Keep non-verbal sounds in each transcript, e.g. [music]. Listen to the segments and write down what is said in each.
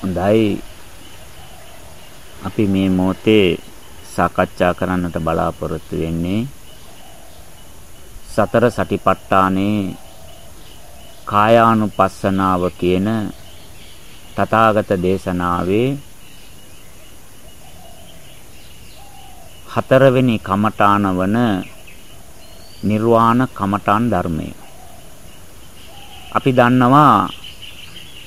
හොඳයි අපි මේ මොහොතේ සාකච්ඡා කරන්නට බලාපොරොත්තු වෙන්නේ සතර සටිපට්ඨානේ කායානුපස්සනාව කියන තථාගත දේශනාවේ හතරවෙනි කමඨාන වන නිර්වාණ කමඨාන් ධර්මය. අපි දන්නවා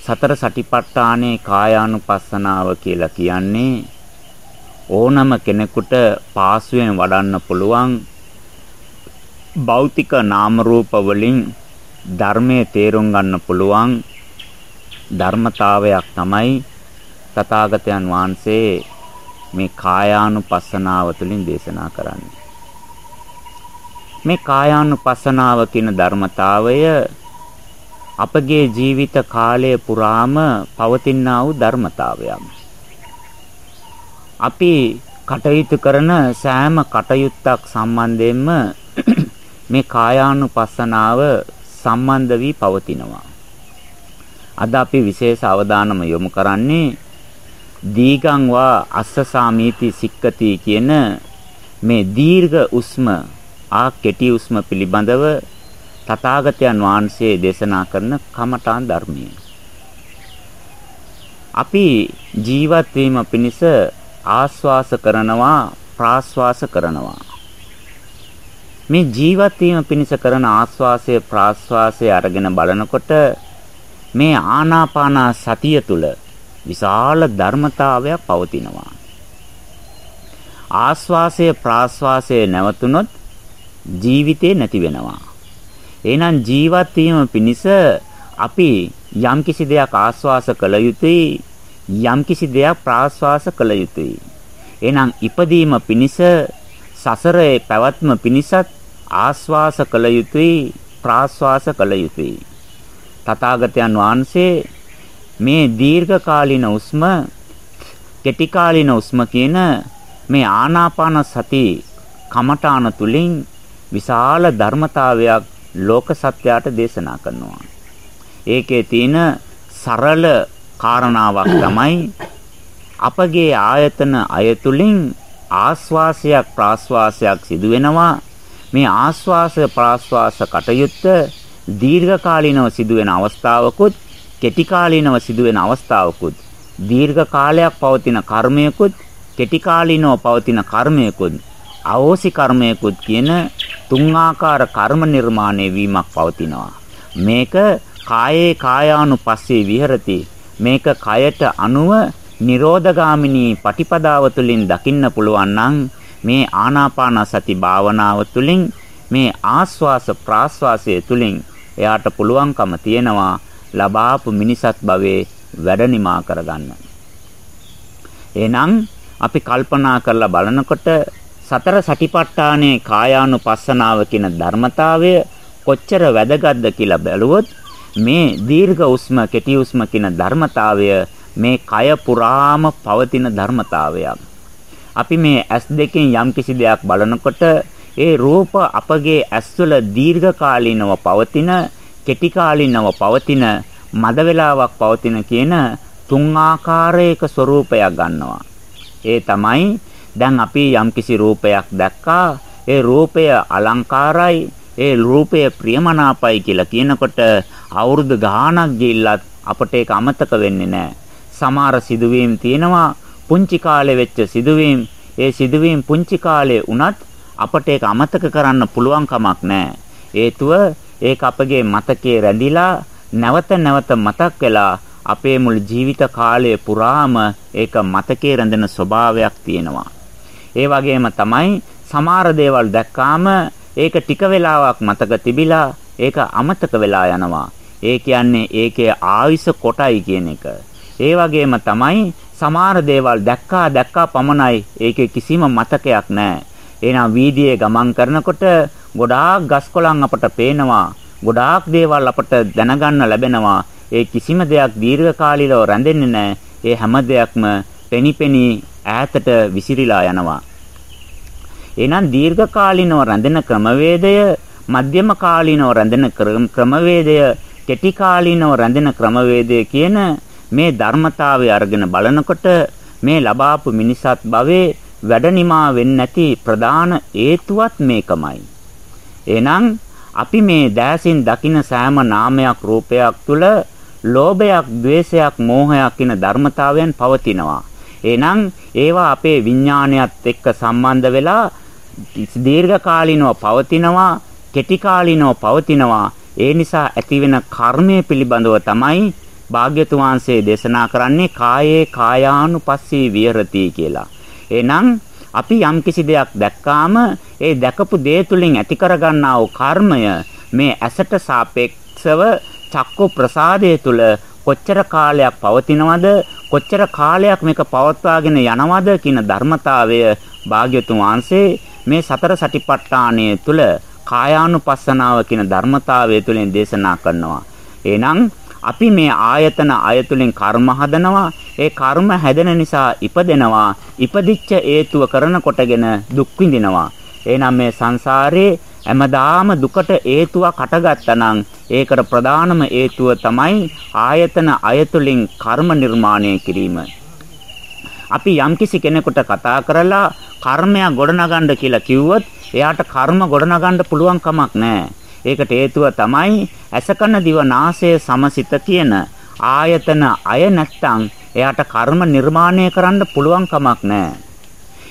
සතර සටිපට්ඨානේ කායානුපස්සනාව කියලා කියන්නේ ඕනම කෙනෙකුට පාසුවෙන් වඩන්න පුළුවන් භෞතික නාම රූප වලින් ධර්මයේ තේරුම් ගන්න පුළුවන් ධර්මතාවයක් තමයි තථාගතයන් වහන්සේ මේ කායානුපස්සනාව තුළින් දේශනා කරන්නේ. මේ කායානුපස්සනාව කියන ධර්මතාවය අපගේ ජීවිත කාලය පුරාම පවතිනා වූ ධර්මතාවයක්. අපි කටයුතු කරන සෑම කටයුත්තක් සම්බන්ධයෙන්ම [clears throat] මේ කායානුපස්සනාව සම්බන්ධ වී පවතිනවා. අද අපි විශේෂ අවධානම යොමු කරන්නේ දීගං වා අස්සසාමීති සික්කති කියන මේ දීර්ඝ උස්ම ආ කෙටි උස්ම පිළිබඳව තථාගතයන් වහන්සේ දේශනා කරන කමඨාන් ධර්මය. අපි ජීවත් වීම පිණිස ආස්වාස කරනවා ප්‍රාස්වාස කරනවා. මේ ජීවත් වීම පිණිස කරන ආස්වාසය ප්‍රාස්වාසය අරගෙන බලනකොට මේ ආනාපාන සතිය තුල විශාල ධර්මතාවයක් පවතිනවා. ආස්වාසය ප්‍රාස්වාසය නැවතුනොත් ජීවිතේ නැති වෙනවා. එහෙනම් ජීවත් වීම පිණිස අපි යම්කිසි දෙයක් ආස්වාස කළ යුතුයි යම්කිසි දෙයක් ප්‍රාස්වාස කළ යුතුයි. එහෙනම් ඉපදීම පිණිස සසරේ පැවැත්ම පිණිසත් ආස්වාස කළ යුතුයි ප්‍රාස්වාස කළ යුතුයි. තථාගතයන් වහන්සේ මේ දීර්ඝ කාලින උස්ම කෙටි කාලින උස්ම කියන මේ ආනාපාන සති කමඨාන තුලින් විශාල ධර්මතාවයක් ලෝක සත්‍යයට දේශනා කරනවා. ඒකේ තියෙන සරල කාරණාවක් තමයි අපගේ ආයතන අයතුලින් ආස්වාසයක් ප්‍රාස්වාසයක් සිදු වෙනවා මේ ආස්වාස ප්‍රාස්වාස කටයුත්ත දීර්ඝ කාලිනව සිදුවෙන අවස්ථාවකුත් කෙටි කාලිනව සිදුවෙන අවස්ථාවකුත් දීර්ඝ කාලයක් පවතින කර්මයකුත් කෙටි කාලිනව පවතින කර්මයකුත් අවෝසි කර්මයකුත් කියන තුන් ආකාර කර්ම නිර්මාණය වීමක් පවතිනවා මේක කායේ කායානුපස්සේ විහෙරති මේක කයට අනුව නිරෝධගාමිනී පටිපදාව තුළින් දකින්න පුළුවන් නම් මේ ආනාපාන සති භාවනාව තුළින් මේ ආස්වාස ප්‍රාස්වාසය තුළින් එයාට පුළුවන්කම තියෙනවා ලබාපු මිනිසත් භවයේ වැඩ නිමා කරගන්න. එහෙනම් අපි කල්පනා කරලා බලනකොට සතර සටිපට්ඨානයේ කායානුපස්සනාව කියන ධර්මතාවය කොච්චර වැදගත්ද කියලා බැලුවොත් මේ දීර්ඝ උස්ම කෙටි උස්ම කියන ධර්මතාවය මේ කය පුරාම පවතින ධර්මතාවයක්. අපි මේ ඇස් දෙකෙන් යම්කිසි දෙයක් බලනකොට ඒ රූප අපගේ ඇස්වල දීර්ඝ කාලීනව පවතින කෙටි කාලිනව පවතින මද වේලාවක් පවතින කියන තුන් ආකාරයක ස්වરૂපයක් ගන්නවා. ඒ තමයි දැන් අපි යම්කිසි රූපයක් දැක්කා ඒ රූපය අලංකාරයි ඒ රූපය ප්‍රියමනාපයි කියලා කියනකොට අවුරුදු ගාණක් ගිල්ලත් අපට ඒක අමතක වෙන්නේ නැහැ. සමහර සිදුවීම් තියෙනවා පුංචි කාලේ වෙච්ච සිදුවීම් ඒ සිදුවීම් පුංචි කාලේ වුණත් අපට ඒක අමතක කරන්න පුළුවන් කමක් නැහැ. හේතුව ඒක අපගේ මතකයේ රැඳිලා නැවත නැවත මතක් වෙලා අපේ මුළු ජීවිත කාලය පුරාම ඒක මතකයේ රැඳෙන ස්වභාවයක් තියෙනවා. ඒ වගේම තමයි සමහර දේවල් දැක්කාම ඒක ටික වෙලාවක් මතක තිබිලා ඒක අමතක වෙලා යනවා. ඒ කියන්නේ ඒකේ ආයුෂ කොටයි කියන එක. ඒ වගේම තමයි සමහර දේවල් දැක්කා දැක්කා පමණයි ඒකේ කිසිම මතකයක් නැහැ. එහෙනම් වීදියේ ගමන් කරනකොට ගොඩාක් ගස්කොළන් අපට පේනවා. ගොඩාක් දේවල් අපට දැනගන්න ලැබෙනවා. ඒ කිසිම දෙයක් දීර්ඝකාලීනව රැඳෙන්නේ නැහැ. ඒ හැම දෙයක්ම පෙනිපෙනි ඈතට විසිරීලා යනවා. එහෙනම් දීර්ඝකාලීනව රැඳෙන ක්‍රමවේදය, මධ්‍යම කාලීනව රැඳෙන ක්‍රමවේදය, කෙටි කාලීනව රැඳෙන ක්‍රමවේදය කියන මේ ධර්මතාවය අරගෙන බලනකොට මේ ලබාපු මිනිසත් භවයේ වැඩනිමා වෙන්නේ නැති ප්‍රධාන හේතුවත් මේකමයි. එහෙනම් අපි මේ දැසින් දකින සෑම නාමයක් රූපයක් තුල ලෝභයක්, ద్వේෂයක්, මෝහයක් කියන ධර්මතාවයන් පවතිනවා. එහෙනම් ඒවා අපේ විඥානයත් එක්ක සම්බන්ධ වෙලා දීර්ඝ කාලිනව පවතිනවා, කෙටි කාලිනව පවතිනවා. ඒ නිසා ඇතිවෙන කර්මය පිළිබඳව තමයි භාග්‍යතුන් වහන්සේ දේශනා කරන්නේ කායේ කායානුපස්සී විහෙරති කියලා. එහෙනම් අපි යම්කිසි දෙයක් දැක්කාම ඒ දැකපු දේ තුලින් ඇති කරගන්නා වූ කර්මය මේ ඇසට සාපේක්ෂව චක්කු ප්‍රසාදයේ තුල කොච්චර කාලයක් පවතිනවද කොච්චර කාලයක් මේක පවත්වාගෙන යනවද කියන ධර්මතාවය භාග්‍යතුන් වහන්සේ මේ සතර සටිපට්ඨානය තුල කායානුපස්සනාව කියන ධර්මතාවය තුලින් දේශනා කරනවා. එහෙනම් අපි මේ ආයතන අයතුලින් කර්ම හදනවා. ඒ කර්ම හැදෙන නිසා ඉපදෙනවා. ඉපදිච්ච හේතුව කරන කොටගෙන දුක් විඳිනවා. එහෙනම් මේ සංසාරේ හැමදාම දුකට හේතුවක් හටගත්තා ඒකට ප්‍රධානම හේතුව තමයි ආයතන අයතුලින් කර්ම නිර්මාණය කිරීම. අපි යම්කිසි කෙනෙකුට කතා කරලා කර්මයක් ගොඩනගන්න කියලා කිව්වොත් එයාට කර්ම ගොඩනගන්න පුළුවන් කමක් නැහැ. ඒකට හේතුව තමයි ඇසකන දිව නාසය සමසිත කියන ආයතන අය නැත්තම් එයාට කර්ම නිර්මාණය කරන්න පුළුවන් කමක් නැහැ.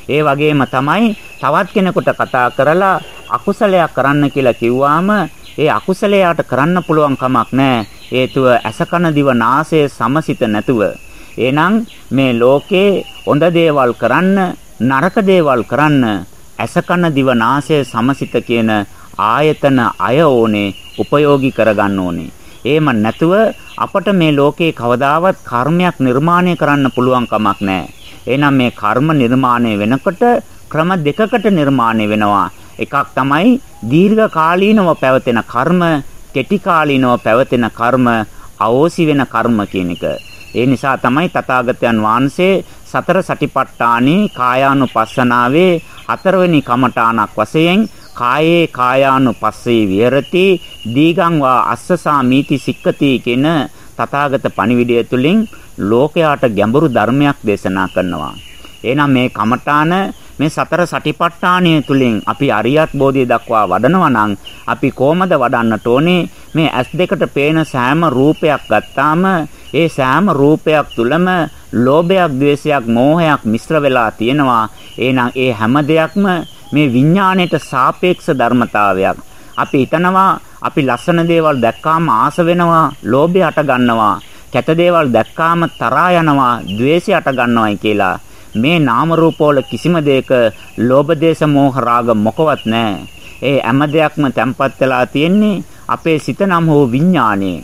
ඒ වගේම තමයි තවත් කෙනෙකුට කතා කරලා අකුසලයක් කරන්න කියලා කිව්වාම ඒ අකුසලයට කරන්න පුළුවන් කමක් නැහැ. හේතුව ඇසකන දිව නාසය සමසිත නැතුව. එහෙනම් මේ ලෝකේ හොඳ දේවල් කරන්න නරක දේවල් කරන්න ඇසකන දිව නාසය සමසිත කියන ආයතන අය ඕනේ උපයෝගී කරගන්න ඕනේ. එහෙම නැතුව අපට මේ ලෝකේ කවදාවත් කර්මයක් නිර්මාණය කරන්න පුළුවන් කමක් නැහැ. එහෙනම් මේ කර්ම නිර්මාණය වෙනකොට ක්‍රම දෙකකට නිර්මාණය වෙනවා. එකක් තමයි දීර්ඝ කාලීනව පැවතෙන කර්ම, කෙටි කාලීනව පැවතෙන කර්ම, අවෝසි වෙන කර්ම කියන එක. ඒ නිසා තමයි තථාගතයන් වහන්සේ සතර සටිපට්ඨානේ කායානුපස්සනාවේ හතරවෙනි කමඨාණක් වශයෙන් කායේ කායානුපස්සේ විහෙරති දීගං වා අස්සසා මීති සික්කති කියන තථාගත පණිවිඩය තුලින් ලෝකයාට ගැඹුරු ධර්මයක් දේශනා කරනවා. එහෙනම් මේ කමඨාන මේ සතර සටිපට්ඨානය තුලින් අපි අරියත් බෝධිය දක්වා වඩනවා නම් අපි කොහොමද වඩන්නට ඕනේ මේ ඇස් දෙකට පේන සෑම රූපයක් ගත්තාම ඒ සෑම රූපයක් තුලම ලෝභයක්, ద్వේෂයක්, මෝහයක් මිශ්‍ර වෙලා තියෙනවා. එහෙනම් ඒ හැම දෙයක්ම මේ විඥාණයට සාපේක්ෂ ධර්මතාවයක්. අපි හිතනවා අපි ලස්සන දේවල් දැක්කාම ආස වෙනවා, ලෝභය අට ගන්නවා. කැත දේවල් දැක්කාම තරහා යනවා, ద్వේෂය අට ගන්නවායි කියලා. මේ නාම රූපවල කිසිම දෙයක ලෝභ දේශ මොහ රාග මොකවත් නැහැ. ඒ හැම දෙයක්ම තැම්පත් වෙලා තියෙන්නේ අපේ සිත නම් හෝ විඥානයේ.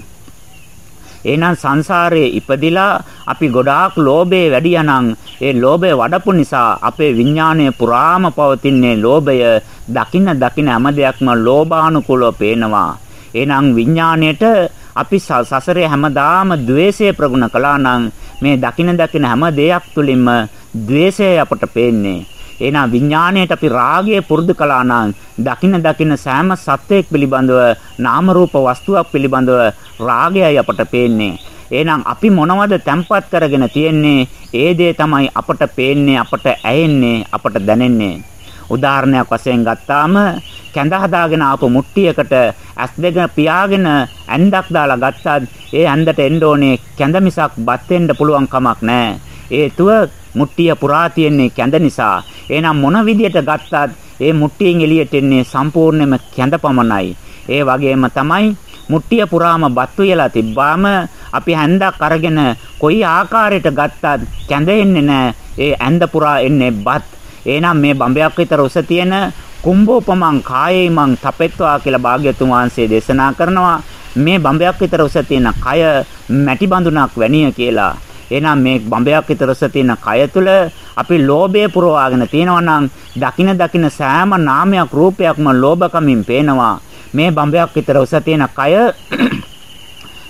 එහෙනම් සංසාරයේ ඉපදිලා අපි ගොඩාක් ලෝභයේ වැඩියානම් ඒ ලෝභය වඩපු නිසා අපේ විඥාණය පුරාම පවතින්නේ ලෝභය දකින්න දකින්න හැම දෙයක්ම ලෝභානුකූලව පේනවා. එහෙනම් විඥාණයට අපි සසරේ හැමදාම द्वේෂය ප්‍රගුණ කළා නම් මේ දකින්න දකින්න හැම දෙයක් තුලින්ම द्वේෂය අපට පේන්නේ. එහෙනම් විඥාණයට අපි රාගය පුරුදු කළා නම් දකින දකින සෑම සත්‍යයක් පිළිබඳව නාම රූප වස්තුවක් පිළිබඳව රාගයයි අපට පේන්නේ. එහෙනම් අපි මොනවද තැම්පත් කරගෙන තියෙන්නේ? ඒ දේ තමයි අපට පේන්නේ, අපට ඇහෙන්නේ, අපට දැනෙන්නේ. උදාහරණයක් වශයෙන් ගත්තාම කැඳ හදාගෙන ආපු මුට්ටියකට ඇස් දෙක පියාගෙන ඇඳක් දාලා ගත්තත් ඒ ඇඳට එන්න ඕනේ කැඳ මිසක් බත් වෙන්න පුළුවන් කමක් නැහැ. හේතුව මුට්ටිය පුරා තියෙන්නේ කැඳ නිසා. එහෙනම් මොන විදියට ගත්තත් ඒ මුට්ටියෙන් එළියට එන්නේ සම්පූර්ණයෙන්ම කැඳ පමණයි. ඒ වගේම තමයි මුට්ටිය පුරාම බත් වේලා තිබ්බාම අපි හැන්දක් අරගෙන කොයි ආකාරයට ගත්තත් කැඳ එන්නේ නැහැ. ඒ ඇඳ පුරා එන්නේ බත්. එහෙනම් මේ බඹයක් විතර උස තියෙන කුම්භෝපමං කායේමං තපෙත්වා කියලා භාග්‍යතුන් වහන්සේ දේශනා කරනවා. මේ බඹයක් විතර උස තියෙන කය මැටි බඳුනක් වැනිය කියලා. එහෙනම් මේ බඹයක් විතරස තියෙන කය තුල අපි ලෝභය පුරවාගෙන තියෙනවා නම් දකින දකින සෑම නාමයක් රූපයක්ම ලෝභකමින් පේනවා. මේ බඹයක් විතර උස තියෙන කය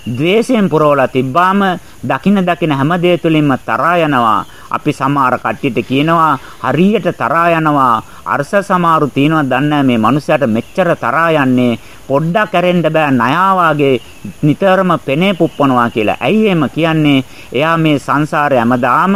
ද්වේෂයෙන් පුරවලා තිබ්බාම දකින දකින හැම දෙය තුළින්ම තරහා යනවා. අපි සමහර කට්ටියට කියනවා හරියට තරහා යනවා. අර්ශ සමාරු තියනවා දන්නේ මේ මනුස්සයාට මෙච්චර තරහා යන්නේ. පොඩ්ඩක් ඇරෙන්න බෑ නයාවාගේ නිතරම පෙනේ පුප්පනවා කියලා. ඇයි එහෙම කියන්නේ? එයා මේ සංසාරය හැමදාම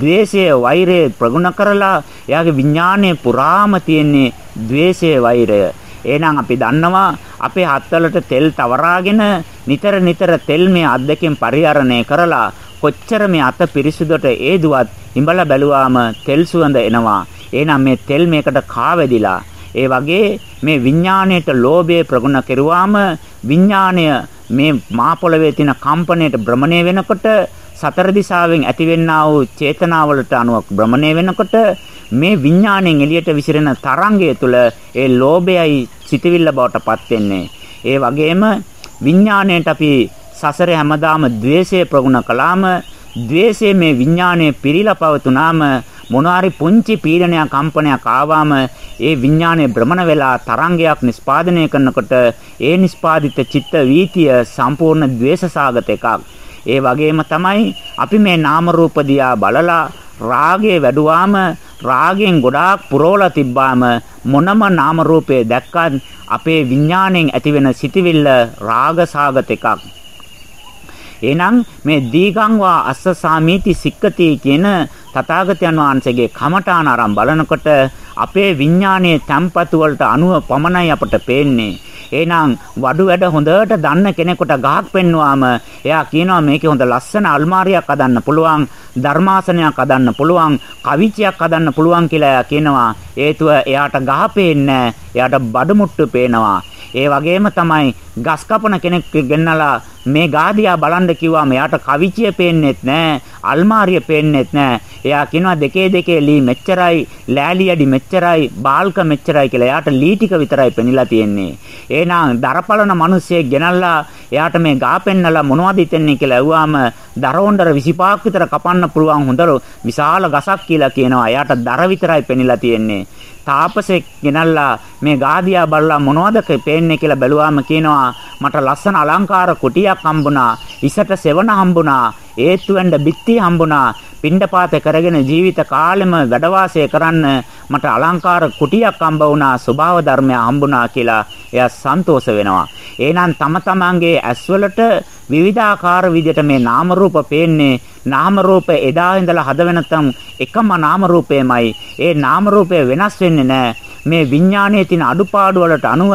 ද්වේෂය, වෛරය ප්‍රගුණ කරලා එයාගේ විඥානයේ පුරාම තියෙන්නේ ද්වේෂය, වෛරය. එහෙනම් අපි දන්නවා අපේ හත්වලට තෙල් තවරාගෙන නිතර නිතර තෙල් මේ අද්දකින් පරිහරණය කරලා කොච්චර මේ අත පිරිසුදුට ඒදුවත් ඉඹලා බැලුවාම තෙල් සුවඳ එනවා. එහෙනම් මේ තෙල් මේකට කාවැදිලා. ඒ වගේ මේ විඥාණයට ලෝභය ප්‍රගුණ කෙරුවාම විඥාණය මේ මා පොළවේ තියෙන කම්පණයට භ්‍රමණය වෙනකොට සතර දිශාවෙන් ඇතිවෙනා වූ චේතනාවලට අනුව භ්‍රමණය වෙනකොට මේ විඥාණයෙන් එළියට විසිරෙන තරංගය තුළ ඒ ලෝභයයි සිතවිල්ල බවට පත් වෙන්නේ. ඒ වගේම විඥාණයට අපි සසරේ හැමදාම द्वේෂය ප්‍රගුණ කළාම द्वේෂය මේ විඥාණය පිරීලා පවතුනාම මොනවාරි පුංචි පීඩනයක් කම්පනයක් ආවම ඒ විඥානයේ භ්‍රමණ වෙලා තරංගයක් නිස්පාදනය කරනකොට ඒ නිස්පාදිත චිත්ත වීතිය සම්පූර්ණ द्वेषසාගත එකක්. ඒ වගේම තමයි අපි මේ නාම රූප දිහා බලලා රාගය වැඩුවාම රාගයෙන් ගොඩාක් පුරවලා තිබ්බාම මොනම නාම රූපේ දැක්කත් අපේ විඥාණයෙන් ඇතිවෙන සිටිවිල්ල රාගසාගත එකක්. එහෙනම් මේ දීගංවා අස්ස සාමීති සික්කති කියන තථාගතයන් වහන්සේගේ කමඨාන ආරම් බලනකොට අපේ විඥානයේ තැම්පතු වලට අනුව පමණයි අපට පේන්නේ. එහෙනම් වඩු වැඩ හොඳට දන්න කෙනෙකුට ගහක් පෙන්නුවාම එයා කියනවා මේකේ හොඳ ලස්සන අල්මාරියක් හදන්න පුළුවන් ධර්මාසනයක් හදන්න පුළුවන් කවිචයක් හදන්න පුළුවන් කියලා එයා කියනවා. හේතුව එයාට ගහ පේන්නේ එයාට බඩු මුට්ටු පේනවා. ඒ වගේම තමයි ගස් කපන කෙනෙක් ගෙන්නලා මේ ගාදියා බලන්න කිව්වම එයාට කවිචිය පේන්නෙත් නැහැ, අල්මාරිය පේන්නෙත් නැහැ. එයා කියනවා දෙකේ දෙකේ ලී මෙච්චරයි, ලෑලි අඩි මෙච්චරයි, බාල්ක මෙච්චරයි කියලා. එයාට ලී ටික විතරයි පෙනිලා තියෙන්නේ. එහෙනම් දරපලන මිනිස්සෙක් ගෙනල්ලා එයාට මේ ගා පෙන්නලා මොනවද හිතන්නේ කියලා ඇහුවාම දරවොන්ඩර 25ක් විතර කපන්න පුළුවන් හොඳ විශාල ගසක් කියලා කියනවා. එයාට දර විතරයි පෙනිලා තියෙන්නේ. තාපසෙක් ගෙනල්ලා මේ ගාදියා බලලා මොනවද පේන්නේ කියලා බැලුවාම කියනවා මට ලස්සන අලංකාර කුටියක් හම්බුණා ඉසට සෙවණ හම්බුණා ඒත්තු වෙන්න බිත්ති හම්බුණා පිණ්ඩපාත කරගෙන ජීවිත කාලෙම වැඩ කරන්න මට අලංකාර කුටියක් හම්බ වුණා ස්වභාව ධර්මය හම්බුණා කියලා එයා සන්තෝෂ වෙනවා. එහෙනම් තම තමන්ගේ ඇස්වලට විවිධාකාර විදිහට මේ නාම රූප පේන්නේ නාම රූප එදා ඉඳලා හද වෙනතම් එකම නාම රූපයමයි ඒ නාම රූපය වෙනස් වෙන්නේ නැහැ. මේ විඥානයේ තියෙන අඩුපාඩු වලට අනුව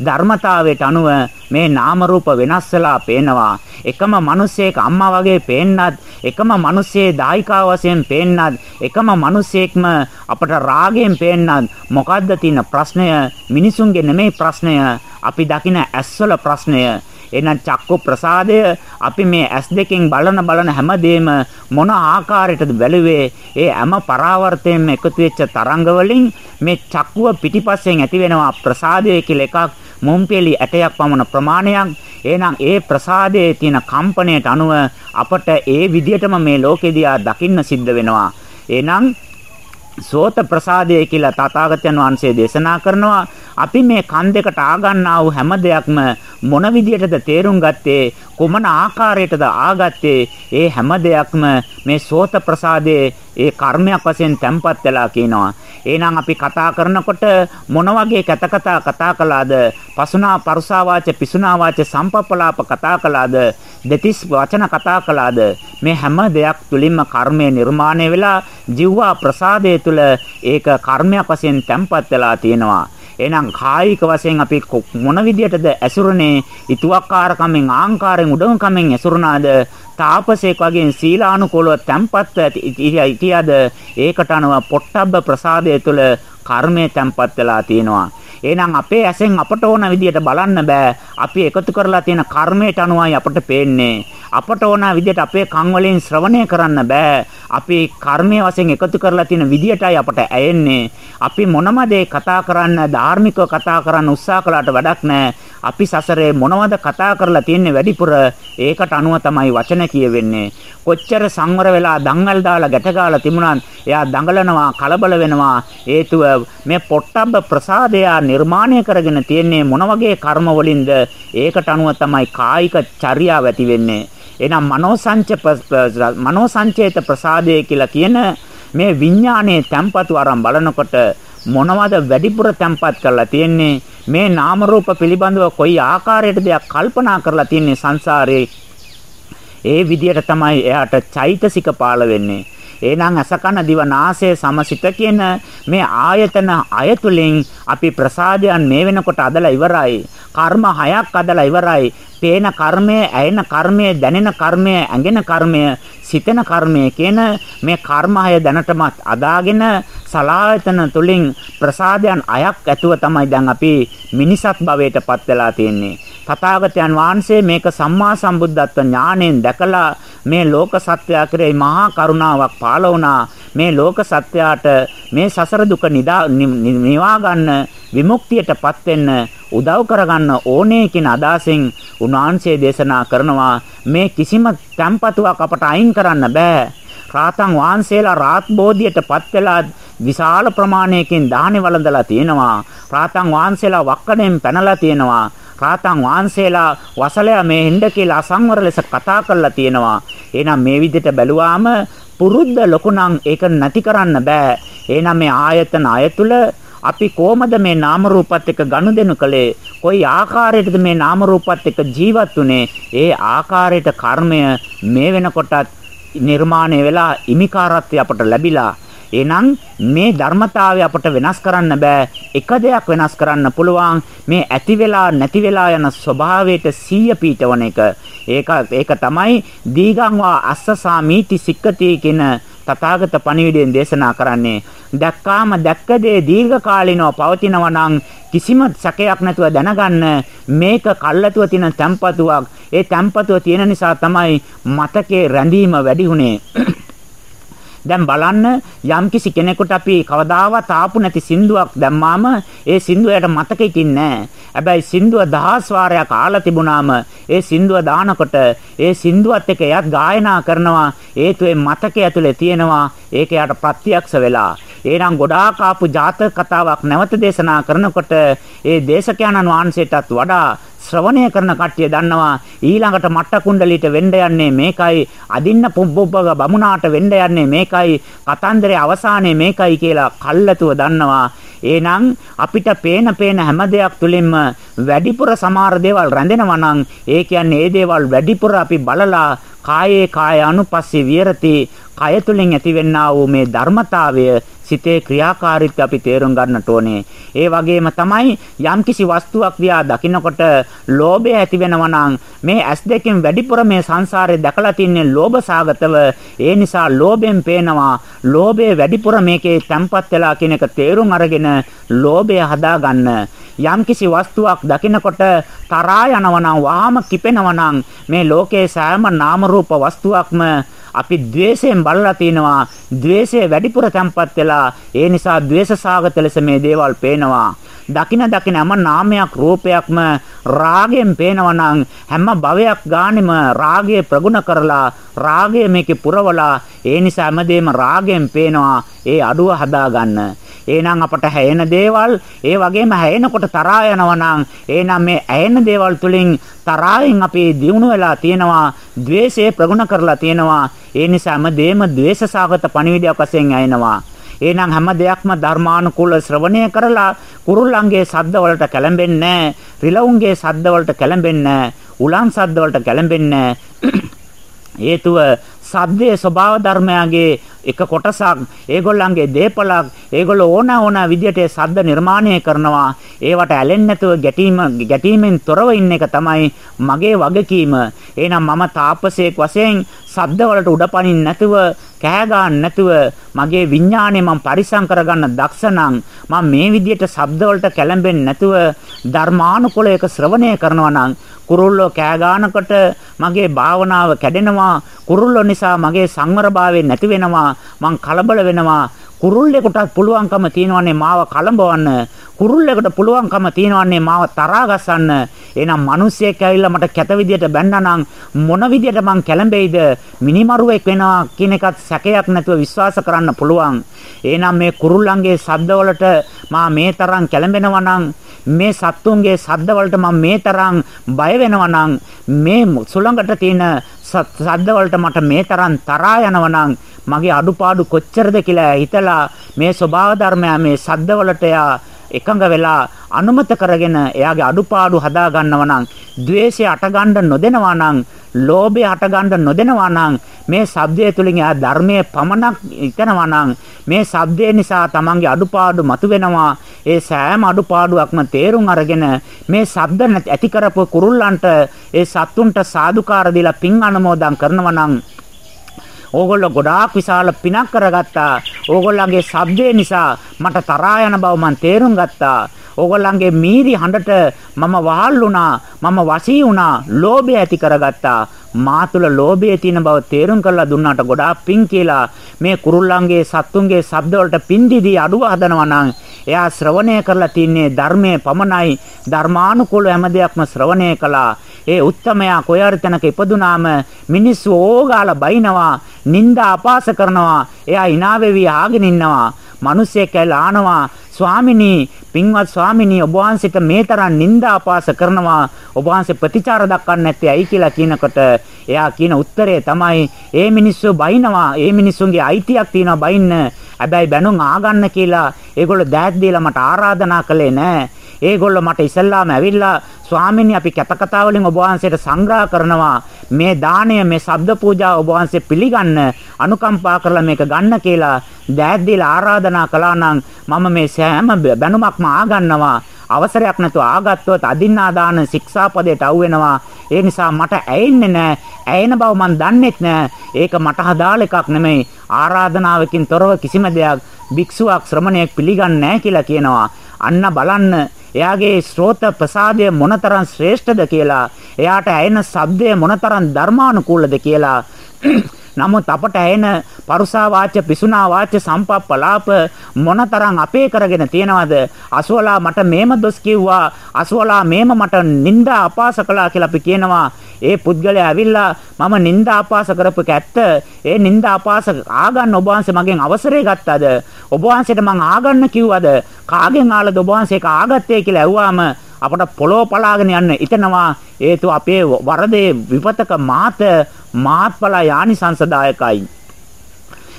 ධර්මතාවයට අනුව මේ නාම රූප වෙනස් වෙලා පේනවා. එකම මිනිසෙක් අම්මා වගේ පේන්නත් එකම මිනිස්සේ දායිකා වශයෙන් පේන්නත් එකම මිනිසෙක්ම අපට රාගයෙන් පේන්නත් මොකද්ද තියෙන ප්‍රශ්නය? මිනිසුන්ගේ නෙමෙයි ප්‍රශ්නය. අපි දකින ඇස්වල ප්‍රශ්නය. එහෙනම් චක්කු ප්‍රසාදය අපි මේ ඇස් දෙකෙන් බලන බලන හැමදේම මොන ආකාරයටද බැලුවේ? ඒ හැම පරාවර්තයෙන්ම එකතු වෙච්ච තරංග වලින් මේ චක්කුව පිටිපස්සෙන් ඇති වෙනවා ප්‍රසාදය කියලා එකක්. මොම්පෙලි ඇටයක් පමණ ප්‍රමාණයක්. එහෙනම් ඒ ප්‍රසාදයේ තියෙන කම්පණයට අනුව අපට ඒ විදිහටම මේ ලෝකෙදී දකින්න සිද්ධ වෙනවා. එහෙනම් සෝත ප්‍රසාදය කියලා තථාගතයන් වහන්සේ දේශනා කරනවා. අපි මේ කන් දෙකට ආගන්නා වූ හැම දෙයක්ම මොන විදියටද තේරුම් ගත්තේ? කුමන ආකාරයටද ආගත්තේ? ඒ හැම දෙයක්ම මේ සෝත ප්‍රසාදයේ ඒ කර්මයක් වශයෙන් තැම්පත් වෙලා කියනවා. එහෙනම් අපි කතා කරනකොට මොන වගේ කතකතා කතා කළාද? පසුනා පරුසා වාච පිසුනා වාච සම්පප්පලාප කතා කළාද? දෙතිස් වචන කතා කළාද? මේ හැම දෙයක් තුලින්ම කර්මය නිර්මාණය වෙලා ජීවා ප්‍රසාදයේ තුල ඒක කර්මයක් වශයෙන් තැම්පත් වෙලා තියෙනවා. එහෙනම් කායික වශයෙන් අපි මොන විදියටද ඇසුරුනේ? ඊතුවක්කාරකමෙන් ආංකාරයෙන් උඩඟකමෙන් ඇසුරුනාද තාපසේක වගේ සීලානුකූලව තැම්පත් ඉතියාද ඒකට අනුව පොට්ටබ්බ ප්‍රසාදය තුළ කර්මය තැම්පත් වෙලා තියෙනවා. එහෙනම් අපේ ඇසෙන් අපට ඕන විදියට බලන්න බෑ. අපි එකතු කරලා තියෙන කර්මයට අනුවයි අපට පේන්නේ. අපට ඕන විදියට අපේ කන් වලින් ශ්‍රවණය කරන්න බෑ. අපි කර්මයේ වශයෙන් එකතු කරලා තියෙන විදියටයි අපට ඇයෙන්නේ. අපි මොනම දේ කතා කරන්න ධාර්මිකව කතා කරන්න උත්සාහ කළාට වැඩක් නැහැ. අපි සසරේ මොනවද කතා කරලා තියෙන්නේ වැඩිපුර? ඒකට අනුව තමයි වචන කියවෙන්නේ. කොච්චර සංවර වෙලා දඟල් දාලා ගැට ගාලා තිබුණත් එයා දඟලනවා කලබල වෙනවා. හේතුව මේ පොට්ටබ්බ ප්‍රසාදය නිර්මාණය කරගෙන තියෙන්නේ මොන වගේ කර්ම වලින්ද? ඒකට අනුව තමයි කායික චර්යාව ඇති වෙන්නේ. එහෙනම් මනෝසංච මනෝසංචේත ප්‍රසාදය කියලා කියන මේ විඥානයේ තැම්පතු අරන් බලනකොට මොනවද වැඩිපුර තැම්පත් කරලා තියෙන්නේ? මේ නාම රූප පිළිබඳව කොයි ආකාරයකටද කල්පනා කරලා තියෙන්නේ සංසාරේ ඒ විදියට තමයි එයාට චෛතසික පාළ වෙන්නේ එහෙනම් අසකන දිව නාසය සමසිත කියන මේ ආයතන අයතුලින් අපි ප්‍රසාදයන් මේ වෙනකොට අදලා ඉවරයි. කර්ම හයක් අදලා ඉවරයි. පේන කර්මය, ඇයෙන කර්මය, දැනෙන කර්මය, ඇඟෙන කර්මය, සිතෙන කර්මය කියන මේ කර්ම හය දැනටමත් අදාගෙන සලායතන තුලින් ප්‍රසාදයන් අයක් ඇතුව තමයි දැන් අපි මිනිසත් භවයට පත් වෙලා තියෙන්නේ. තථාගතයන් වහන්සේ මේක සම්මා සම්බුද්ධත්ව ඥාණයෙන් දැකලා මේ ලෝක සත්‍යය කෙරෙහි මහා කරුණාවක් පාල වුණා. මේ ලෝක සත්‍යයට මේ සසර දුක නිවා ගන්න විමුක්තියටපත් වෙන්න උදව් කරගන්න ඕනේ කියන අදහසින් උන්වහන්සේ දේශනා කරනවා මේ කිසිම tempatuවක් අපට අයින් කරන්න බෑ. රාතන් වහන්සේලා රාත් බෝධියටපත් වෙලා විශාල ප්‍රමාණයකින් දාහනේ වළඳලා තියෙනවා. රාතන් වහන්සේලා වක්කඩෙන් පැනලා තියෙනවා. රාතන් වහන්සේලා වසලයා මේ හෙන්න කියලා අසංවර ලෙස කතා කරලා තියෙනවා. එහෙනම් මේ විදිහට බැලුවාම පුරුද්ද ලොකුනම් ඒක නැති කරන්න බෑ. එහෙනම් මේ ආයතන අය තුල අපි කොහොමද මේ නාම රූපات එක්ක ගනුදෙනු කළේ? කොයි ආකාරයටද මේ නාම රූපات එක්ක ජීවත් වුනේ? ඒ ආකාරයට කර්මය මේ වෙනකොටත් නිර්මාණය වෙලා ඉමිකාරත්වය අපට ලැබිලා එහෙනම් මේ ධර්මතාවය අපට වෙනස් කරන්න බෑ. එක දෙයක් වෙනස් කරන්න පුළුවන් මේ ඇති වෙලා නැති වෙලා යන ස්වභාවයට සීය පීඨවන එක. ඒක ඒක තමයි දීගංවා අස්සසා මීති සික්කති කියන තථාගත පණිවිඩයෙන් දේශනා කරන්නේ. දැක්කාම දැක්ක දේ දීර්ඝ කාලිනව පවතිනවා නම් කිසිම සැකයක් නැතුව දැනගන්න මේක කල්ැතුව තියෙන තැම්පතුවක්. ඒ තැම්පතුව තියෙන නිසා තමයි මතකේ රැඳීම වැඩි වුනේ. දැන් බලන්න යම්කිසි කෙනෙකුට අපි කවදාවත් ආපු නැති සින්දුවක් දැම්මාම ඒ සින්දුවට මතක හිටින්නේ නැහැ. හැබැයි සින්දුව දහස් වාරයක් ආලා තිබුණාම ඒ සින්දුව දානකොට ඒ සින්දුවත් එක්ක එයත් ගායනා කරනවා. ඒතුවේ මතකයේ ඇතුලේ තියෙනවා. ඒක යාට ප්‍රත්‍යක්ෂ වෙලා. එහෙනම් ගොඩාක් ආපු ජාතක කතාවක් නැවත දේශනා කරනකොට ඒ දේශකයන්න් වහන්සේටත් වඩා ශ්‍රවණය කරන කට්ටිය දන්නවා ඊළඟට මට්ට කුණ්ඩලීට වෙන්න යන්නේ මේකයි අදින්න පුබ්බොබ්බග බමුණාට වෙන්න යන්නේ මේකයි කතන්දරේ අවසානයේ මේකයි කියලා කල්ැතුව දන්නවා. එහෙනම් අපිට පේන පේන හැම දෙයක් තුලින්ම වැඩිපුර සමහර දේවල් රැඳෙනවා නම් ඒ කියන්නේ ඒ දේවල් වැඩිපුර අපි බලලා කායේ කාය අනුපස්සී විහෙරති කය තුලින් ඇතිවෙනා වූ මේ ධර්මතාවය සිතේ ක්‍රියාකාරීත්වය අපි තේරුම් ගන්නට ඕනේ. ඒ වගේම තමයි යම්කිසි වස්තුවක් දිහා දකිනකොට ලෝභය ඇති වෙනවා නම් මේ ඇස් දෙකෙන් වැඩිපුර මේ සංසාරේ දැකලා තින්නේ ලෝභ සාගතව. ඒ නිසා ලෝභයෙන් පේනවා. ලෝභය වැඩිපුර මේකේ තැම්පත් වෙලා කියන එක තේරුම් අරගෙන ලෝභය හදාගන්න. යම්කිසි වස්තුවක් දකිනකොට තරහා යනවා නම් වහාම කිපෙනවා නම් මේ ලෝකේ සෑම නාම රූප වස්තුවක්ම අපි द्वේෂයෙන් බලලා තිනවා. द्वේෂය වැඩිපුර තැම්පත් වෙලා ඒ නිසා द्वේෂ සාගත ලෙස මේ දේවල් පේනවා. දකින දකින හැම නාමයක් රූපයක්ම රාගයෙන් පේනවා නම් හැම භවයක් ගානෙම රාගය ප්‍රගුණ කරලා රාගය මේකේ පුරවලා ඒ නිසා හැමදේම රාගයෙන් පේනවා ඒ අඩුව හදාගන්න. එහෙනම් අපට හැයෙන දේවල් ඒ වගේම හැයෙනකොට තරහා යනවා නම් එහෙනම් මේ ඇයෙන දේවල් තුලින් තරහෙන් අපි දියුණු වෙලා තියෙනවා द्वේෂය ප්‍රගුණ කරලා තියෙනවා. ඒ නිසාම දේම द्वේෂ සාගත පණිවිඩයක් වශයෙන් ඇයෙනවා එහෙනම් හැම දෙයක්ම ධර්මානුකූල ශ්‍රවණය කරලා කුරුල්ලන්ගේ සද්ද වලට කැළඹෙන්නේ නැහැ. රිලවුන්ගේ සද්ද වලට කැළඹෙන්නේ නැහැ. උලන් සද්ද වලට කැළඹෙන්නේ නැහැ. [clears throat] හේතුව සද්දේ ස්වභාව ධර්මයාගේ එක කොටසක් ඒගොල්ලන්ගේ දේපලක් ඒගොල්ලෝ ඕන ඕන විදියට සද්ද නිර්මාණය කරනවා ඒවට ඇලෙන්නේ නැතුව ගැටීම ගැටීමෙන් තොරව ඉන්න එක තමයි මගේ වගකීම එහෙනම් මම තාපසයෙක් වශයෙන් සද්ද වලට උඩපනින්න නැතුව කෑ ගන්න නැතුව මගේ විඥාණය මම පරිසම් කරගන්න දක්ෂ නම් මම මේ විදියට ශබ්ද වලට කැළඹෙන්නේ නැතුව ධර්මානුකූලයක ශ්‍රවණය කරනවා නම් කුරුල්ලෝ කෑ ගන්නකොට මගේ භාවනාව කැඩෙනවා කුරුල්ලෝ නිසා මගේ සංවරභාවය නැති වෙනවා මං කලබල වෙනවා කුරුල්ලෙකුටත් පුළුවන්කම තියෙනවන්නේ මාව කලඹවන්න. කුරුල්ලෙකුට පුළුවන්කම තියෙනවන්නේ මාව තරහා ගසන්න. එහෙනම් මිනිස්සෙක් ඇවිල්ලා මට කැත විදියට බැන්නා මොන විදියට මං කැළඹෙයිද? මිනිමරුවෙක් වෙනවා කියන එකත් සැකයක් නැතුව විශ්වාස කරන්න පුළුවන්. එහෙනම් මේ කුරුල්ලන්ගේ ශබ්දවලට මා මේ තරම් කැළඹෙනවා නම් මේ සත්තුන්ගේ සද්ද වලට මම මේ තරම් බය වෙනවා නම් මේ සුළඟට තියෙන සද්ද වලට මට මේ තරම් තරහා යනවා නම් මගේ අඩුපාඩු කොච්චරද කියලා හිතලා මේ ස්වභාව ධර්මය මේ සද්ද වලට යා එකඟ වෙලා අනුමත කරගෙන එයාගේ අඩුපාඩු හදා ගන්නවා නම් ද්වේෂය අටගන්න නොදෙනවා නම් ලෝභය හටගන්න නොදෙනවා නම් මේ ශබ්දය තුලින් එයා ධර්මයේ පමණක් ඉතනවා නම් මේ ශබ්දය නිසා තමන්ගේ අඩුපාඩු මතුවෙනවා. ඒ සෑම අඩුපාඩුවක්ම තේරුම් අරගෙන මේ ශබ්ද ඇති කරපු කුරුල්ලන්ට ඒ සත්තුන්ට සාදුකාර දීලා පින් අනුමෝදන් කරනවා නම් ඕගොල්ලෝ ගොඩාක් විශාල පිනක් කරගත්තා. ඕගොල්ලන්ගේ ශබ්දේ නිසා මට තරහා යන බව මම තේරුම් ගත්තා. ඕගොල්ලන්ගේ මීරි හඬට මම වහල් වුණා. මම වසී වුණා. ලෝභය ඇති කරගත්තා. මා තුල ලෝභය තියෙන බව තේරුම් කරලා දුන්නාට ගොඩාක් පිං කියලා. මේ කුරුල්ලන්ගේ සත්තුන්ගේ ශබ්ද වලට පින්දිදී අඩුව හදනවා නම් එයා ශ්‍රවණය කරලා තින්නේ ධර්මයේ පමණයි. ධර්මානුකූල හැම දෙයක්ම ශ්‍රවණය කළා. ඒ උත්තමයා කොයාර තැනක ඉපදුනාම මිනිස්සු ඕගාලා බයිනවා, නිନ୍ଦා අපාස කරනවා, එයා hina වෙවි ආගෙන ඉන්නවා. මිනිස්සෙක් ඇවිල්ලා ආනවා ස්වාමිනී පින්වත් ස්වාමිනී ඔබ වහන්සේට මේ තරම් නිନ୍ଦා අපාස කරනවා. ඔබ වහන්සේ ප්‍රතිචාර දක්වන්නේ නැත්තේ ඇයි? කියලා කියනකොට එයා කියන උත්තරය තමයි ඒ මිනිස්සු බයිනවා ඒ මිනිස්සුන්ගේ අයිතියක් තියෙනවා බයින්න. හැබැයි බැනුම් ආගන්න කියලා ඒගොල්ලෝ දෑත් දීලා මට ආරාධනා කළේ නැහැ ඒගොල්ලෝ මට ඉස්සල්ලාම ඇවිල්ලා ස්වාමීනි අපි කැතකතා වලින් ඔබ වහන්සේට සංග්‍රහ කරනවා. මේ දාණය මේ ශබ්ද පූජා ඔබ වහන්සේ පිළිගන්න අනුකම්පා කරලා මේක ගන්න කියලා දෑත් දීලා ආරාධනා කළා නම් මම මේ සෑම බැනුමක්ම ආගන්නවා. අවසරයක් නැතුව ආගත්තොත් අදින්නා දාන ශික්ෂාපදයට අවු වෙනවා ඒ නිසා මට ඇෙන්නේ නැහැ ඇයෙන බව මන් දන්නෙත් නැහැ ඒක මට හදාල එකක් නෙමෙයි. ආරාධනාවකින් තොරව කිසිම දෙයක් භික්ෂුවක් ශ්‍රමණයෙක් පිළිගන්නේ නැහැ කියලා කියනවා. අන්න බලන්න. එයාගේ ශ්‍රෝත ප්‍රසාදය මොනතරම් ශ්‍රේෂ්ඨද කියලා එයාට ඇයෙන ශබ්දය මොනතරම් ධර්මානුකූලද කියලා. [clears throat] නමුත් අපට ඇහෙන පරුසා වාච පිසුනා වාච සම්පප්පලාප මොනතරම් අපේ කරගෙන තියනවද? අසවලා මට මේම දොස් කිව්වා අසවලා මේම මට නිନ୍ଦා අපාස කළා කියලා අපි කියනවා. ඒ පුද්ගලයා ඇවිල්ලා මම නිନ୍ଦා අපාස කරපු කැත්ත ඒ නිନ୍ଦා අපාස ආගන්න ඔබ මගෙන් අවසරය ගත්තද? ඔබ මං ආගන්න කිව්වද? කාගෙන් ආලද ඔබ වහන්සේක ආගත්තේ කියලා ඇහුවාම අපට පොළොව පලාගෙන යන්න ඉතනවා හේතුව අපේ වරදේ විපතක මාත මාත්ඵල යානිසංසදායකයි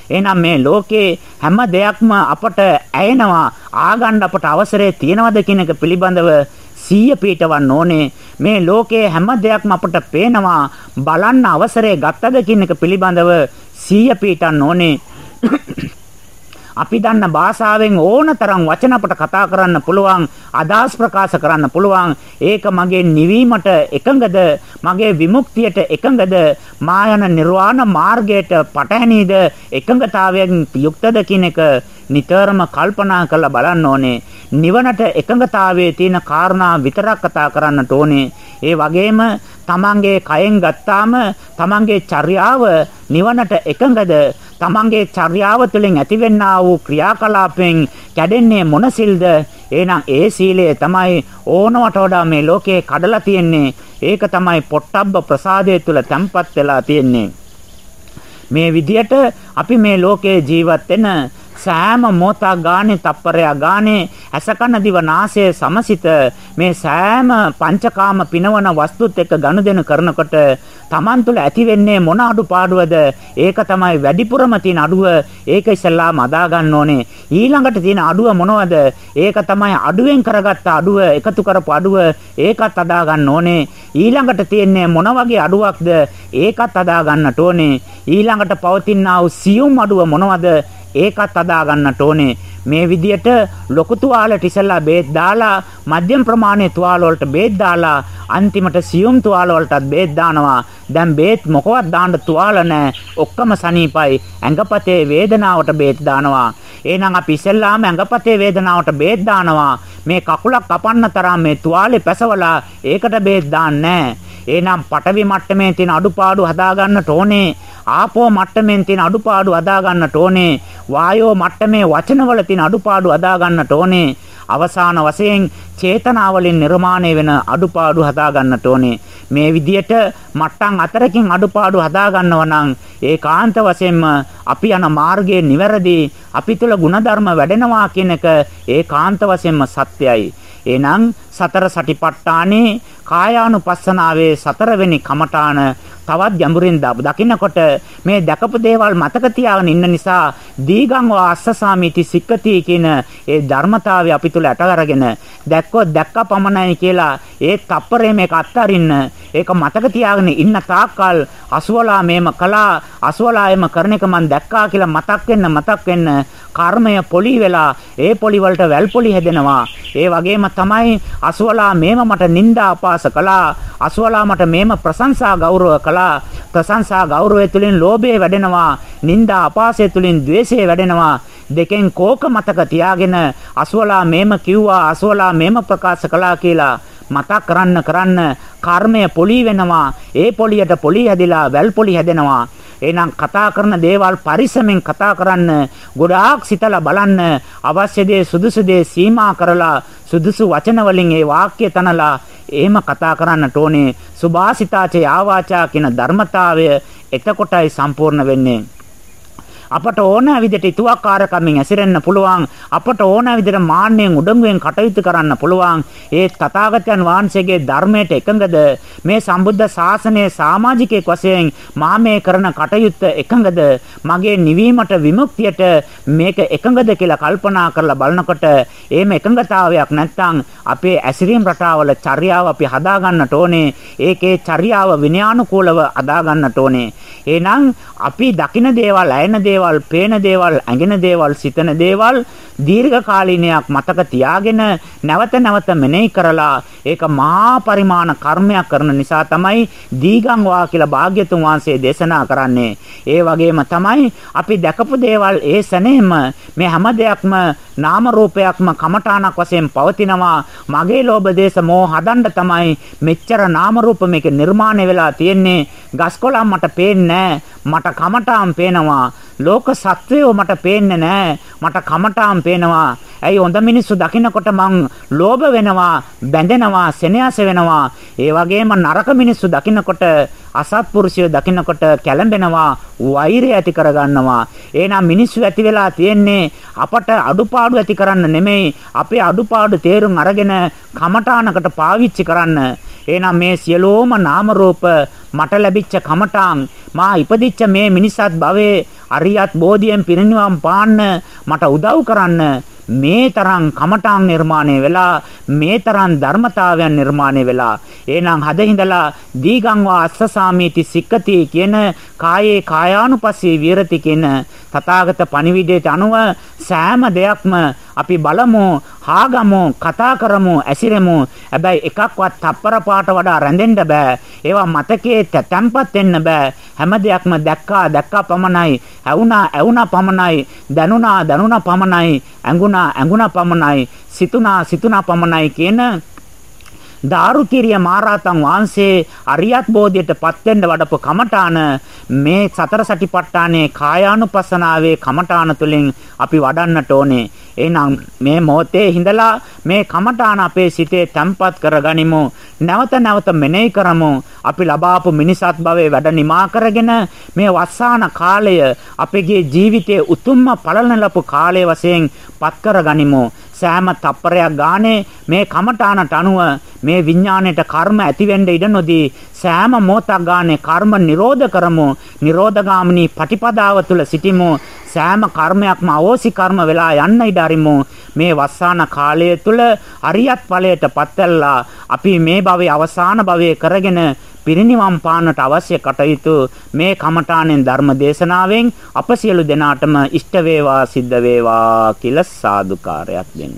එහෙනම් මේ ලෝකේ හැම දෙයක්ම අපට ඇයෙනවා. ආගන්න අපට අවසරය තියනවද කියන එක පිළිබඳව සීය පීඨවන්න ඕනේ. මේ ලෝකයේ හැම දෙයක්ම අපට පේනවා බලන්න අවසරය ගත්තද කියන එක පිළිබඳව සීය පීඨන්න ඕනේ. අපි දන්න භාෂාවෙන් ඕනතරම් වචන අපට කතා කරන්න පුළුවන් අදහස් ප්‍රකාශ කරන්න පුළුවන්. ඒක මගේ නිවීමට එකඟද? මගේ විමුක්තියට එකඟද? මා යන නිර්වාණ මාර්ගයට පටහැනිද? එකඟතාවයෙන් යුක්තද කියන එක නිතරම කල්පනා කරලා බලන්න ඕනේ. නිවනට එකඟතාවයේ තියෙන කාරණා විතරක් කතා කරන්නට ඕනේ. ඒ වගේම තමන්ගේ කයෙන් ගත්තාම තමන්ගේ චර්යාව නිවනට එකඟද? තමන්ගේ චර්යාව තුළින් ඇතිවෙන්නා වූ ක්‍රියාකලාපෙන් කැඩෙන්නේ මොන සිල්ද එහෙනම් ඒ සීලය තමයි ඕනවට වඩා මේ ලෝකේ කඩලා තියෙන්නේ. ඒක තමයි පොට්ටබ්බ ප්‍රසාදය තුළ තැම්පත් වෙලා තියෙන්නේ. මේ විදියට අපි මේ ලෝකේ ජීවත් වෙන සෑම මොහොතක් ගානේ තප්පරයක් ගානේ ඇසකන දිව නාසය සමසිත මේ සෑම පංචකාම පිනවන වස්තුත් එක්ක ගනුදෙනු කරනකොට Taman තුල ඇති වෙන්නේ මොන අඩුපාඩුවද? ඒක තමයි වැඩිපුරම තියෙන අඩුව. ඒක ඉස්සල්ලාම අදා ගන්න ඕනේ. ඊළඟට තියෙන අඩුව මොනවද? ඒක තමයි අඩුවෙන් කරගත්ත අඩුව එකතු කරපු අඩුව. ඒකත් අදා ගන්න ඕනේ. ඊළඟට තියෙන්නේ මොන වගේ අඩුවක්ද? ඒකත් අදා ගන්නට ඕනේ. ඊළඟට පවතිනා වූ සියුම් අඩුව මොනවද? ඒකත් අදා ගන්නට ඕනේ. මේ විදියට ලොකු තුවාලට ඉස්සලා බේත් දාලා මධ්‍යම ප්‍රමාණයේ තුවාල වලට බේත් දාලා අන්තිමට සියුම් තුවාල වලටත් බේත් දානවා. දැන් බේත් මොකවත් දාන්න තුවාල නැහැ. ඔක්කොම සනීපයි. ඇඟපතේ වේදනාවට බේත් දානවා. එහෙනම් අපි ඉස්සෙල්ලාම ඇඟපතේ වේදනාවට බේත් දානවා. මේ කකුලක් කපන්න තරම් මේ තුවාලේ පැසවලා ඒකට බේත් දාන්නේ නැහැ. එහෙනම් පටවි මට්ටමේ තියෙන අඩුපාඩු හදා ගන්නට ඕනේ. ආපෝ මට්ටමින් තියෙන අඩුපාඩු අදා ගන්නට ඕනේ. වායෝ මට්ටමේ වචනවල තියෙන අඩුපාඩු අදා ගන්නට ඕනේ. අවසාන වශයෙන් චේතනාවලින් නිර්මාණය වෙන අඩුපාඩු හදා ගන්නට ඕනේ. මේ විදියට මට්ටම් අතරකින් අඩුපාඩු හදා ගන්නවා නම් ඒකාන්ත වශයෙන්ම අපි යන මාර්ගයේ නිවැරදි අපි තුල ಗುಣධර්ම වැඩෙනවා කියන එක ඒකාන්ත වශයෙන්ම සත්‍යයි. එහෙනම් සතර සටිපට්ඨානේ කායානුපස්සනාවේ සතරවෙනි කමඨාන තවත් ගැඹුරින් දකින්නකොට මේ දැකපු දේවල් මතක තියාගෙන ඉන්න නිසා දීගං වා අස්සසාමිති සික්කති කියන ඒ ධර්මතාවය අපි තුල ඇට අරගෙන දැක්කොත් දැක්ක පමණයි කියලා ඒ තප්පරේ මේක අත්තරින්න ඒක මතක තියාගෙන ඉන්න තාක්කල් අසුවලා මේම කළා අසුවලා එම කරන එක මම දැක්කා කියලා මතක් වෙන්න මතක් වෙන්න කර්මය පොලි වෙලා ඒ පොලි වලට වැල් පොලි හැදෙනවා. ඒ වගේම තමයි අසවලා මේම මට නිନ୍ଦා අපාස කළා. අසවලා මට මේම ප්‍රශංසා ගෞරව කළා. ප්‍රශංසා ගෞරවය තුලින් ලෝභය වැඩෙනවා. නිନ୍ଦා අපාසය තුලින් ද්වේෂය වැඩෙනවා. දෙකෙන් කෝක මතක තියාගෙන අසවලා මේම කිව්වා අසවලා මේම ප්‍රකාශ කළා කියලා මතක් කරන්න කරන්න කර්මය පොලි වෙනවා ඒ පොලියට පොලි හැදිලා වැල් පොලි හැදෙනවා එහෙනම් කතා කරන දේවල් පරිස්සමෙන් කතා කරන්න ගොඩාක් සිතලා බලන්න අවශ්‍ය දේ සුදුසු දේ සීමා කරලා සුදුසු වචන වලින් ඒ වාක්‍ය තනලා එහෙම කතා කරන්නට ඕනේ. සුභාසිතාච යාවාචා කියන ධර්මතාවය එතකොටයි සම්පූර්ණ වෙන්නේ. අපට ඕන විදිහට ඉතුවක්කාරකමින් ඇසිරෙන්න පුළුවන්. අපට ඕන විදිහට මාන්නෙන් උඩඟුවෙන් කටයුතු කරන්න පුළුවන්. ඒ තථාගතයන් වහන්සේගේ ධර්මයට එකඟද? මේ සම්බුද්ධ ශාසනයේ සමාජිකයෙක් වශයෙන් මා මේ කරන කටයුත්ත එකඟද? මගේ නිවීමට විමුක්තියට මේක එකඟද කියලා කල්පනා කරලා බලනකොට එහෙම එකඟතාවයක් නැත්නම් අපේ ඇසිරීම් රටාවල චර්යාව අපි හදා ගන්නට ඕනේ. ඒකේ චර්යාව විනයානුකූලව හදා ගන්නට ඕනේ. එහෙනම් අපි දකින දේවල් ඇයෙන දේවල් දේවල්, පේන දේවල්, ඇඟෙන දේවල්, සිතන දේවල් දීර්ඝ කාලීනයක් මතක තියාගෙන නැවත නැවත මෙනෙහි කරලා ඒක මහා පරිමාණ කර්මයක් කරන නිසා තමයි දීගං වා කියලා භාග්‍යතුන් වහන්සේ දේශනා කරන්නේ. ඒ වගේම තමයි අපි දැකපු දේවල් ඒ සැනෙම මේ හැම දෙයක්ම නාම රූපයක්ම කමඨාණක් වශයෙන් පවතිනවා. මගේ ලෝභ දේශ මොහ හදන්න තමයි මෙච්චර නාම රූප මේක නිර්මාණය වෙලා තියෙන්නේ. ගස්කොළන් මට පේන්නේ මට කමඨාම් පේනවා. ලෝක සත්වයෝ මට පේන්නේ නැහැ. මට කමටාම් පේනවා. ඇයි හොඳ මිනිස්සු දකින්නකොට මං ලෝභ වෙනවා, බැඳෙනවා, සෙනෙහස වෙනවා. ඒ වගේම නරක මිනිස්සු දකින්නකොට අසත්පුරුෂයෝ දකින්නකොට කැළඹෙනවා, වෛරය ඇති කරගන්නවා. එහෙනම් මිනිස්සු ඇති වෙලා තියෙන්නේ අපට අඩුපාඩු ඇති කරන්න නෙමෙයි, අපේ අඩුපාඩු තේරුම් අරගෙන කමඨානකට පාවිච්චි කරන්න. එහෙනම් මේ සියලෝම නාම රූප මට ලැබිච්ච කමඨාන් මා ඉපදිච්ච මේ මිනිසත් භවයේ අරියත් බෝධියෙන් පිරිනිවන් පාන්න මට උදව් කරන්න. මේ තරම් කමඨාන් නිර්මාණය වෙලා මේ තරම් ධර්මතාවයන් නිර්මාණය වෙලා. එහෙනම් හදින්දලා දීගං වා අස්සසාමීති සික්කති කියන කායේ කායානුපස්සී විරති කියන තථාගත පණිවිඩයට අනුව සෑම දෙයක්ම අපි බලමු හාගමු කතා කරමු ඇසිරෙමු. හැබැයි එකක්වත් තප්පර පාට වඩා රැඳෙන්න බෑ. ඒවා මතකයේ තැම්පත් වෙන්න බෑ. හැම දෙයක්ම දැක්කා දැක්කා පමණයි. ඇවුනා ඇවුනා පමණයි. දැනුණා දැනුණා පමණයි. ඇඟුණා ඇඟුණා පමණයි. සිතුණා සිතුණා පමණයි කියන දාරුකිරිය මහරහතන් වහන්සේ අරියත් බෝධියටපත් වෙන්න වඩපු කමඨාන මේ සතර සටිපට්ඨානයේ කායානුපස්සනාවේ කමඨාන තුලින් අපි වඩන්නට ඕනේ. එහෙනම් මේ මොහොතේ හිඳලා මේ කමඨාන අපේ සිතේ තැම්පත් කරගනිමු. නැවත නැවත මෙනෙහි කරමු. අපි ලබාපු මිනිසත් භවයේ වැඩ නිමා කරගෙන මේ වස්සාන කාලය අපගේ ජීවිතයේ උතුම්ම පළලන ලපු කාලය වශයෙන් පත් කරගනිමු. සෑම තප්පරයක් ගානේ මේ කමඨානට අනුව මේ විඥාණයට කර්ම ඇතිවෙන්න ඉඩ නොදී සෑම මොහොතක් ගානේ කර්ම නිරෝධ කරමු. නිරෝධගාමිනී පටිපදාව තුල සිටිමු. සෑම කර්මයක්ම අවෝසි කර්ම වෙලා යන්න ඉඩ අරිමු. මේ වස්සාන කාලය තුල අරියත් ඵලයට පත්වලා අපි මේ භවයේ අවසාන භවයේ කරගෙන පිරිනිවන් පාන්නට අවශ්‍ය කටයුතු මේ කමඨාණෙන් ධර්ම දේශනාවෙන් අප සියලු දෙනාටම ඉෂ්ට වේවා සිද්ධ වේවා කියලා සාදුකාරයක් දෙන්න.